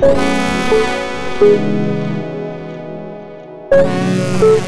Thank you.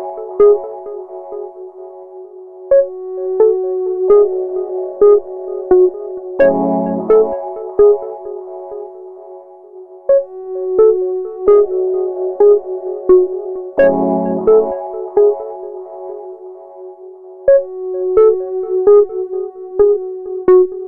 you.